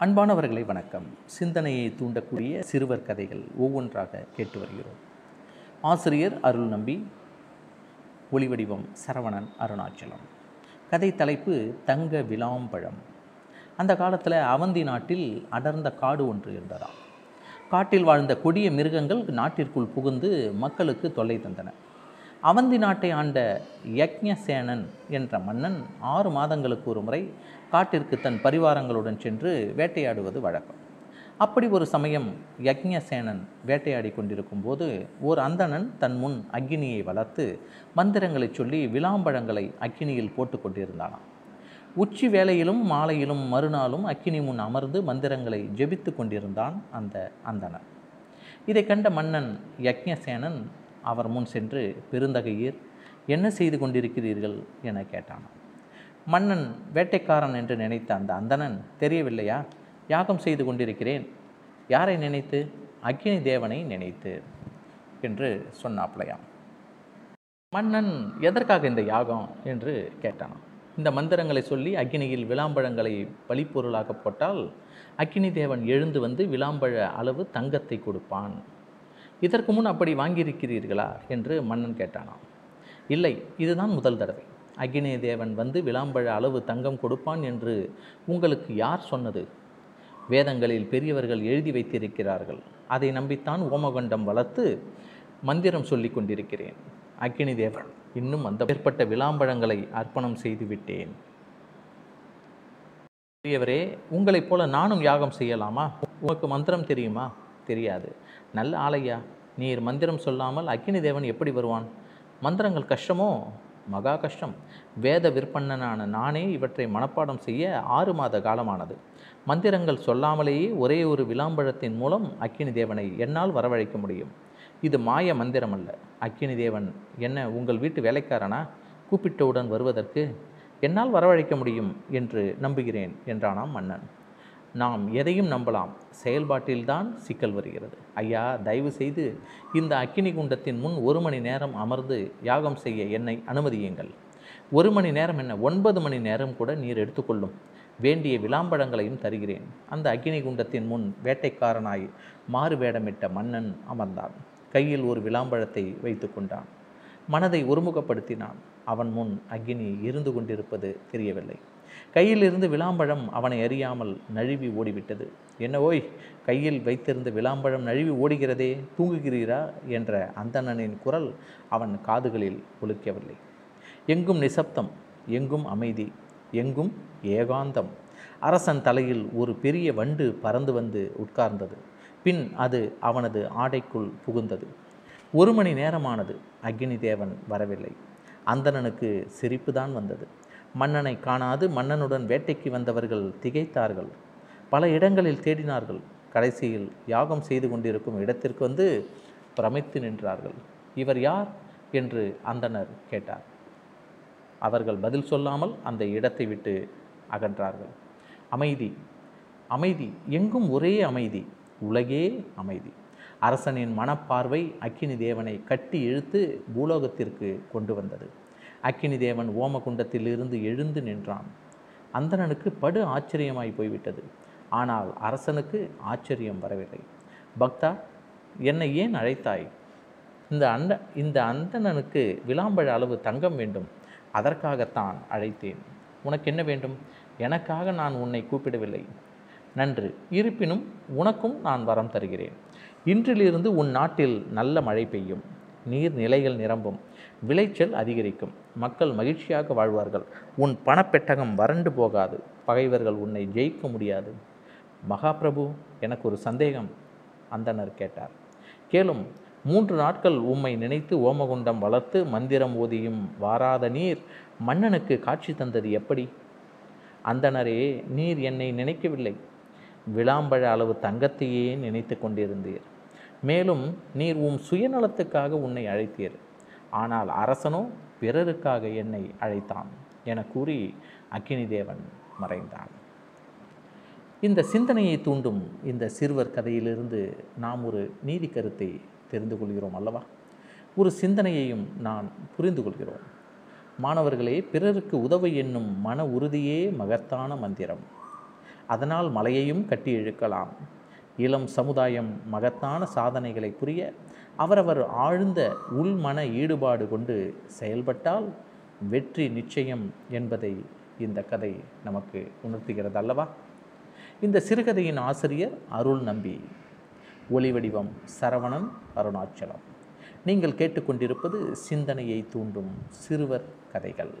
அன்பானவர்களை வணக்கம். சிந்தனையை தூண்டக்கூடிய சிறுவர் கதைகள் ஒவ்வொன்றாக கேட்டு வருகிறோம். ஆசிரியர் அருள் நம்பி ஒளிவடிவம் சரவணன் அருணாச்சலம். கதை தலைப்பு தங்க விளாம்பழம். அந்த காலத்தில் அவந்தி நாட்டில் அடர்ந்த காடு ஒன்று இருந்ததாம் காட்டில் வாழ்ந்த கொடிய மிருகங்கள் நாட்டிற்குள் புகுந்து மக்களுக்கு தொல்லை தந்தன. அவந்தி நாட்டை ஆண்ட யக்ஞசேனன் என்ற மன்னன் ஆறு மாதங்களுக்கு ஒரு முறை காட்டிற்கு தன் பரிவாரங்களுடன் சென்று வேட்டையாடுவது வழக்கம். அப்படி ஒரு சமயம் யக்ஞசேனன் வேட்டையாடி கொண்டிருக்கும் போது ஓர் அந்தணன் தன் முன் அக்கினியை வளர்த்து மந்திரங்களை சொல்லி விளாம்பழங்களை அக்கினியில் போட்டு கொண்டிருந்தானாம். உச்சி வேளையிலும் மாலையிலும் மறுநாளும் அக்கினி முன் அமர்ந்து மந்திரங்களை ஜெபித்து கொண்டிருந்தான் அந்த அந்தணன். இதை கண்ட மன்னன் யக்ஞசேனன் அவர் முன் சென்று பெருந்தகையீர் என்ன செய்து கொண்டிருக்கிறீர்கள்? என கேட்டான் மன்னன் வேட்டைக்காரன் என்று நினைத்த அந்த அந்தணன் தெரியவில்லையா? யாகம் செய்து கொண்டிருக்கிறேன். யாரை நினைத்து? அக்னி தேவனை நினைத்து என்று சொன்னாப்லையாம் மன்னன் எதற்காக இந்த யாகம்? என்று கேட்டான் இந்த மந்திரங்களை சொல்லி அக்னியில் விளாம்பழங்களை பழிப்பொருளாக போட்டால் அக்னி தேவன் எழுந்து வந்து விளாம்பழ அளவு தங்கத்தை கொடுப்பான். இதற்கு முன் அப்படி வாங்கியிருக்கிறீர்களா? என்று மன்னன் கேட்டானாம். இல்லை இதுதான் முதல் தடவை. அக்னே தேவன் வந்து விளாம்பழ அளவு தங்கம் கொடுப்பான் என்று உங்களுக்கு யார் சொன்னது? வேதங்களில் பெரியவர்கள் எழுதி வைத்திருக்கிறார்கள். அதை நம்பித்தான் ஓமகண்டம் வளர்த்து மந்திரம் சொல்லி கொண்டிருக்கிறேன். அக்னி தேவன் இன்னும் அந்த ஏற்பட்ட விளாம்பழங்களை அர்ப்பணம் செய்து விட்டேன். பெரியவரே உங்களைப் போல நானும் யாகம் செய்யலாமா? உனக்கு மந்திரம் தெரியுமா? தெரியாது. நல்ல ஆலையா நீர் மந்திரம் சொல்லாமல் அக்கினி தேவன் எப்படி வருவான்? மந்திரங்கள் கஷ்டமோ? மகா கஷ்டம். வேத விற்பன்னனான நானே இவற்றை மனப்பாடம் செய்ய ஆறு மாத காலமானது. மந்திரங்கள் சொல்லாமலேயே ஒரே ஒரு விளாம்பழத்தின் மூலம் அக்கினி தேவனை என்னால் வரவழைக்க முடியும். இது மாய மந்திரம் அல்ல அக்கினி தேவன் என்ன உங்கள் வீட்டு வேலைக்காரனா? கூப்பிட்டவுடன் வருவதற்கு என்னால் வரவழைக்க முடியும் என்று நம்புகிறேன் என்றானாம் மன்னன். நாம் எதையும் நம்பலாம். செயல்பாட்டில்தான் சிக்கல் வருகிறது. ஐயா தயவு செய்து இந்த அக்கினி குண்டத்தின் முன் ஒரு மணி நேரம் அமர்ந்து யாகம் செய்ய என்னை அனுமதியுங்கள். ஒரு மணி நேரம் என்ன ஒன்பது மணி நேரம் கூட நீர் எடுத்துக்கொள்ளும் வேண்டிய விளாம்பழங்களையும் தருகிறேன். அந்த அக்கினி குண்டத்தின் முன் வேட்டைக்காரனாய் மாறு வேடமிட்ட மன்னன் அமர்ந்தான். கையில் ஒரு விளாம்பழத்தை வைத்து கொண்டான். மனதை ஒருமுகப்படுத்தினான். அவன் முன் அக்கினி இருந்து கொண்டிருப்பது தெரியவில்லை. கையில் இருந்து விளாம்பழம் அவனை அறியாமல் நழுவி ஓடிவிட்டது. என்ன ஓய் கையில் வைத்திருந்த விளாம்பழம் நழுவி ஓடுகிறதே தூங்குகிறீரா? என்ற அந்தணனின் குரல் அவன் காதுகளில் ஒழுக்கவில்லை எங்கும் நிசப்தம் எங்கும் அமைதி எங்கும் ஏகாந்தம். அரசன் தலையில் ஒரு பெரிய வண்டு பறந்து வந்து உட்கார்ந்தது. பின் அது அவனது ஆடைக்குள் புகுந்தது. ஒரு மணி நேரமானது. அக்னி தேவன் வரவில்லை. அந்தணனுக்கு சிரிப்பு தான் வந்தது. மன்னனை காணாது மன்னனுடன் வேட்டைக்கு வந்தவர்கள் திகைத்தார்கள். பல இடங்களில் தேடினார்கள். கடைசியில் யாகம் செய்து கொண்டிருக்கும் இடத்திற்கு வந்து பிரமித்து நின்றார்கள். இவர் யார் என்று அந்தனர் கேட்டார். அவர்கள் பதில் சொல்லாமல் அந்த இடத்தை விட்டு அகன்றார்கள். அமைதி அமைதி எங்கும் ஒரே அமைதி உலகே அமைதி. அரசனின் மனப்பார்வை அக்கினி தேவனை கட்டி இழுத்து பூலோகத்திற்கு கொண்டு வந்தது. அக்கினி தேவன் ஓமகுண்டத்திலிருந்து எழுந்து நின்றான். அந்தணனுக்கு படு ஆச்சரியமாய் போய்விட்டது. ஆனால் அரசனுக்கு ஆச்சரியம் வரவில்லை. பக்தா என்னை ஏன் அழைத்தாய்? இந்த அந்த இந்த அந்தணனுக்கு விளாம்பழ அளவு தங்கம் வேண்டும். அதற்காகத்தான் அழைத்தேன். உனக்கு என்ன வேண்டும்? எனக்காக நான் உன்னை கூப்பிடவில்லை. நன்று. இருப்பினும் உனக்கும் நான் வரம் தருகிறேன். இன்றிலிருந்து உன் நாட்டில் நல்ல மழை பெய்யும். நீர் நிலைகள் நிரம்பும். விளைச்சல் அதிகரிக்கும். மக்கள் மகிழ்ச்சியாக வாழ்வார்கள். உன் பணப்பெட்டகம் வறண்டு போகாது. பகைவர்கள் உன்னை ஜெயிக்க முடியாது. மகாபிரபு எனக்கு ஒரு சந்தேகம் அந்தனர் கேட்டார். கேளும் மூன்று நாட்கள் உம்மை நினைத்து ஓமகுண்டம் வளர்த்து மந்திரம் ஓதியும் வாராத நீர் மன்னனுக்கு காட்சி தந்தது எப்படி? அந்தனரே நீர் என்னை நினைக்கவில்லை. விளாம்பழ அளவு தங்கத்தையே நினைத்து கொண்டிருந்தீர். மேலும் நீர் உம் சுயநலத்துக்காக உன்னை அழைத்தீர். ஆனால் அரசனோ பிறருக்காக என்னை அழைத்தான் என கூறி அக்கினி தேவன் மறைந்தான். இந்த சிந்தனையை தூண்டும் இந்த சிறுவர் கதையிலிருந்து நாம் ஒரு நீதி கருத்தை தெரிந்து கொள்கிறோம் அல்லவா? ஒரு சிந்தனையையும் நான் புரிந்து கொள்கிறோம். மாணவர்களே பிறருக்கு உதவு என்னும் மன உறுதியே மகத்தான மந்திரம். அதனால் மலையையும் கட்டி இழுக்கலாம். இளம் சமுதாயம் மகத்தான சாதனைகளை புரிய அவரவர் ஆழ்ந்த உள்மன ஈடுபாடு கொண்டு செயல்பட்டால் வெற்றி நிச்சயம் என்பதை இந்த கதை நமக்கு உணர்த்துகிறது அல்லவா? இந்த சிறுகதையின் ஆசிரியர் அருள் நம்பி. ஒளி வடிவம் சரவணன் அருணாச்சலம். நீங்கள் கேட்டுக்கொண்டிருப்பது சிந்தனையை தூண்டும் சிறுவர் கதைகள்.